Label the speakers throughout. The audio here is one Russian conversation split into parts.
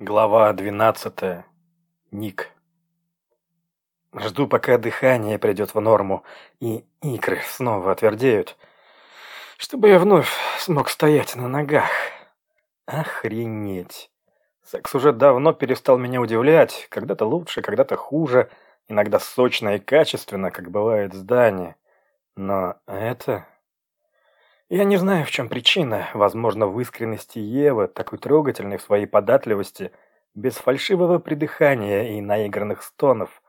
Speaker 1: Глава двенадцатая. Ник. Жду, пока дыхание придет в норму, и икры снова отвердеют, чтобы я вновь смог стоять на ногах. Охренеть. Секс уже давно перестал меня удивлять, когда-то лучше, когда-то хуже, иногда сочно и качественно, как бывает в здании. Но это... Я не знаю, в чем причина. Возможно, в искренности Евы, такой трогательной в своей податливости, без фальшивого придыхания и наигранных стонов,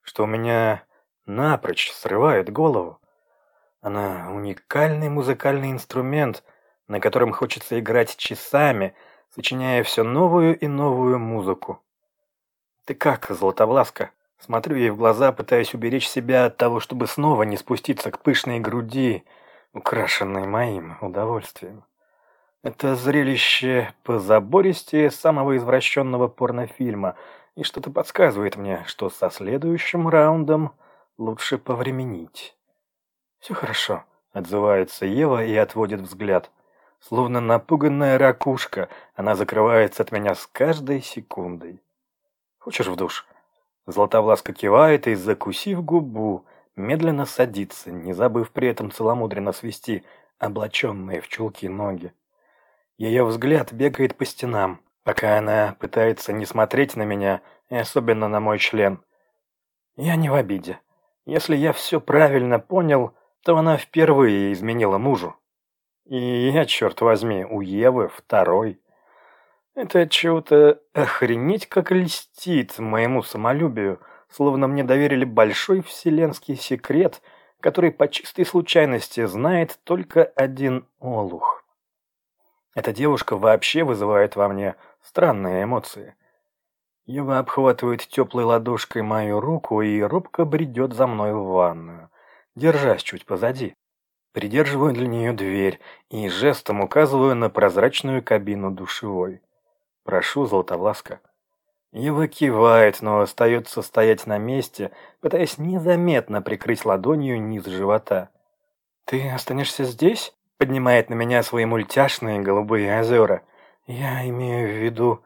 Speaker 1: что у меня напрочь срывает голову. Она уникальный музыкальный инструмент, на котором хочется играть часами, сочиняя все новую и новую музыку. «Ты как, Златовласка?» Смотрю ей в глаза, пытаясь уберечь себя от того, чтобы снова не спуститься к пышной груди, украшенной моим удовольствием. Это зрелище позабористее самого извращенного порнофильма, и что-то подсказывает мне, что со следующим раундом лучше повременить. «Все хорошо», — отзывается Ева и отводит взгляд. Словно напуганная ракушка, она закрывается от меня с каждой секундой. «Хочешь в душ?» Златовласка кивает и, закусив губу, медленно садится, не забыв при этом целомудренно свести облаченные в чулки ноги. Ее взгляд бегает по стенам, пока она пытается не смотреть на меня и особенно на мой член. Я не в обиде. Если я все правильно понял, то она впервые изменила мужу. И я, черт возьми, у Евы второй. Это чего-то охренеть как льстит моему самолюбию – словно мне доверили большой вселенский секрет, который по чистой случайности знает только один олух. Эта девушка вообще вызывает во мне странные эмоции. Ева обхватывает теплой ладошкой мою руку и робко бредет за мной в ванную, держась чуть позади. Придерживаю для нее дверь и жестом указываю на прозрачную кабину душевой. Прошу, Золотовласка. Ева кивает, но остается стоять на месте, пытаясь незаметно прикрыть ладонью низ живота. «Ты останешься здесь?» — поднимает на меня свои мультяшные голубые озера. «Я имею в виду...»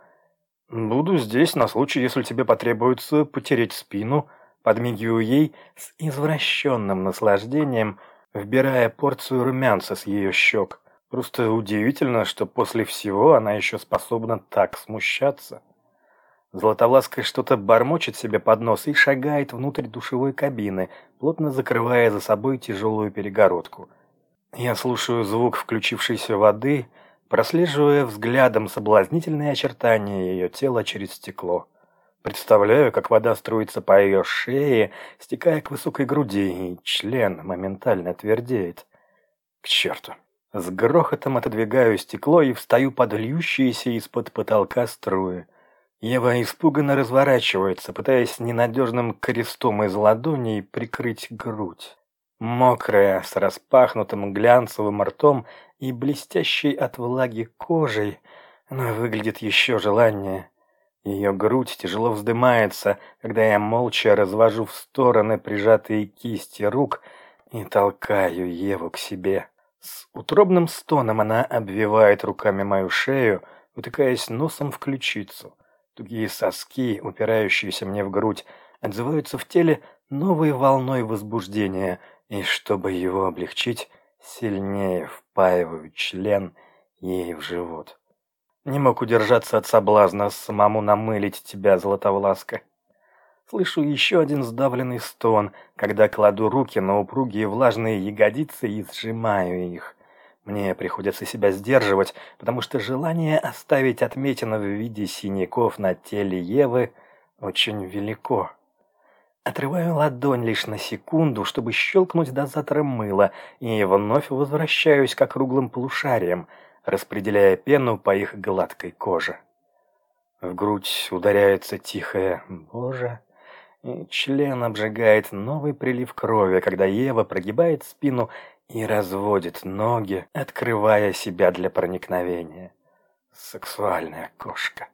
Speaker 1: «Буду здесь на случай, если тебе потребуется потереть спину», подмигиваю ей с извращенным наслаждением, вбирая порцию румянца с ее щек. Просто удивительно, что после всего она еще способна так смущаться. Златовласка что-то бормочет себе под нос и шагает внутрь душевой кабины, плотно закрывая за собой тяжелую перегородку. Я слушаю звук включившейся воды, прослеживая взглядом соблазнительные очертания ее тела через стекло. Представляю, как вода струится по ее шее, стекая к высокой груди, и член моментально твердеет. К черту. С грохотом отодвигаю стекло и встаю под льющиеся из-под потолка струи. Ева испуганно разворачивается, пытаясь ненадежным крестом из ладоней прикрыть грудь. Мокрая, с распахнутым глянцевым ртом и блестящей от влаги кожей, она выглядит еще желаннее. Ее грудь тяжело вздымается, когда я молча развожу в стороны прижатые кисти рук и толкаю Еву к себе. С утробным стоном она обвивает руками мою шею, утыкаясь носом в ключицу. Тугие соски, упирающиеся мне в грудь, отзываются в теле новой волной возбуждения, и чтобы его облегчить, сильнее впаиваю член ей в живот. Не мог удержаться от соблазна самому намылить тебя, Златовласка. Слышу еще один сдавленный стон, когда кладу руки на упругие влажные ягодицы и сжимаю их. Мне приходится себя сдерживать, потому что желание оставить отметины в виде синяков на теле Евы очень велико. Отрываю ладонь лишь на секунду, чтобы щелкнуть дозатором мыла, и вновь возвращаюсь к округлым полушариям, распределяя пену по их гладкой коже. В грудь ударяется тихое «Боже!» и член обжигает новый прилив крови, когда Ева прогибает спину и разводит ноги, открывая себя для проникновения. Сексуальная кошка.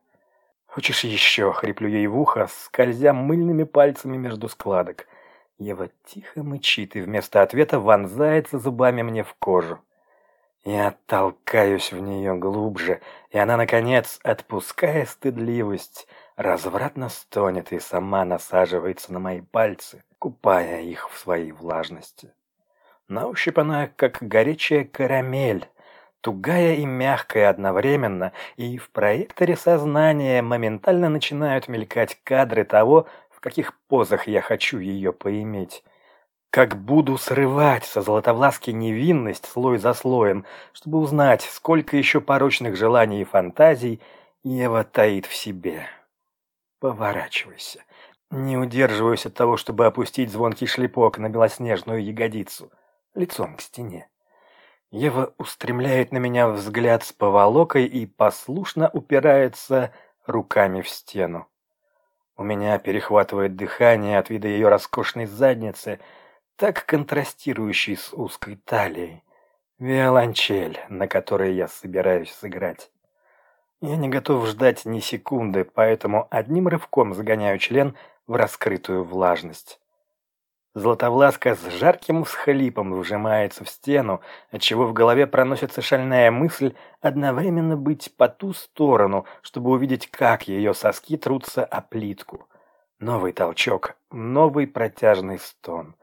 Speaker 1: «Хочешь еще?» — хриплю ей в ухо, скользя мыльными пальцами между складок. Ева тихо мычит и вместо ответа вонзается зубами мне в кожу. Я толкаюсь в нее глубже, и она, наконец, отпуская стыдливость, развратно стонет и сама насаживается на мои пальцы, купая их в своей влажности. На ощупь она как горячая карамель, тугая и мягкая одновременно, и в проекторе сознания моментально начинают мелькать кадры того, в каких позах я хочу ее поиметь. Как буду срывать со Златовласки невинность слой за слоем, чтобы узнать, сколько еще порочных желаний и фантазий Ева таит в себе. Поворачивайся. Не удерживаюсь от того, чтобы опустить звонкий шлепок на белоснежную ягодицу, лицом к стене. Ева устремляет на меня взгляд с поволокой и послушно упирается руками в стену. У меня перехватывает дыхание от вида ее роскошной задницы, так контрастирующей с узкой талией. Виолончель, на которой я собираюсь сыграть. Я не готов ждать ни секунды, поэтому одним рывком загоняю член в раскрытую влажность. Златовласка с жарким всхлипом вжимается в стену, отчего в голове проносится шальная мысль одновременно быть по ту сторону, чтобы увидеть, как ее соски трутся о плитку. Новый толчок, новый протяжный стон.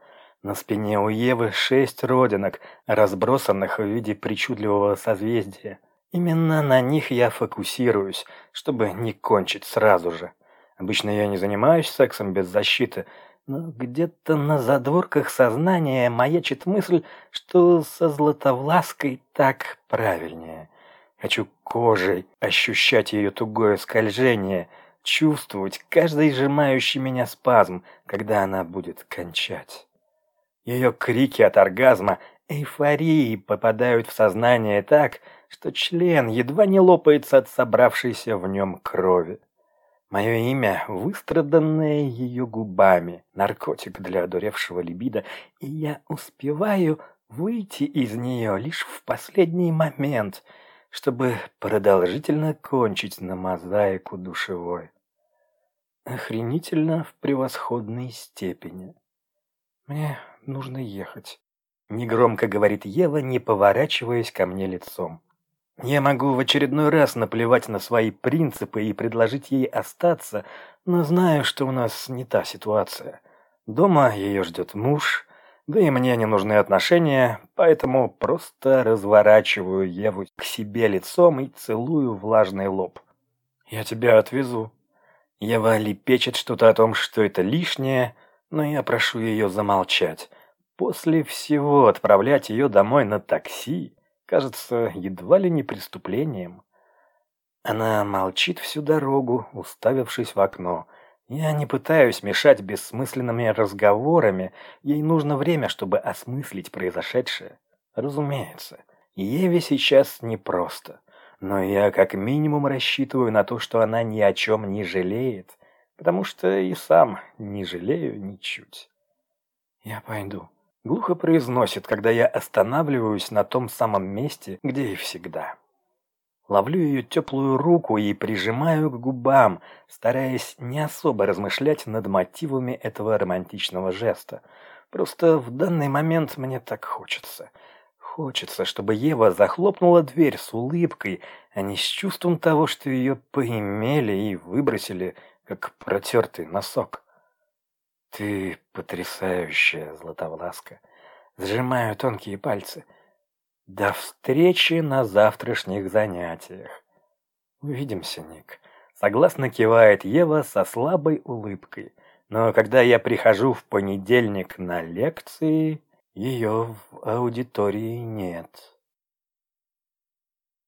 Speaker 1: На спине у Евы шесть родинок, разбросанных в виде причудливого созвездия. Именно на них я фокусируюсь, чтобы не кончить сразу же. Обычно я не занимаюсь сексом без защиты, но где-то на задворках сознания маячит мысль, что со Златовлаской так правильнее. Хочу кожей ощущать ее тугое скольжение, чувствовать каждый сжимающий меня спазм, когда она будет кончать. Ее крики от оргазма, эйфории попадают в сознание так, что член едва не лопается от собравшейся в нем крови. Мое имя, выстраданное ее губами, наркотик для одуревшего либидо, и я успеваю выйти из нее лишь в последний момент, чтобы продолжительно кончить на мозаику душевой. Охренительно в превосходной степени. Мне нужно ехать. Негромко говорит Ева, не поворачиваясь ко мне лицом. Я могу в очередной раз наплевать на свои принципы и предложить ей остаться, но знаю, что у нас не та ситуация. Дома ее ждет муж, да и мне не нужны отношения, поэтому просто разворачиваю Еву к себе лицом и целую влажный лоб. «Я тебя отвезу». Ева лепечет что-то о том, что это лишнее, но я прошу ее замолчать. После всего отправлять ее домой на такси кажется едва ли не преступлением. Она молчит всю дорогу, уставившись в окно. Я не пытаюсь мешать бессмысленными разговорами, ей нужно время, чтобы осмыслить произошедшее. Разумеется, Еве сейчас непросто, но я как минимум рассчитываю на то, что она ни о чем не жалеет, потому что и сам не жалею ничуть. Я пойду. Глухо произносит, когда я останавливаюсь на том самом месте, где и всегда. Ловлю ее теплую руку и прижимаю к губам, стараясь не особо размышлять над мотивами этого романтичного жеста. Просто в данный момент мне так хочется. Хочется, чтобы Ева захлопнула дверь с улыбкой, а не с чувством того, что ее поимели и выбросили, как протертый носок. Ты потрясающая, Златовласка. Сжимаю тонкие пальцы. До встречи на завтрашних занятиях. Увидимся, Ник. Согласно кивает Ева со слабой улыбкой. Но когда я прихожу в понедельник на лекции, ее в аудитории нет.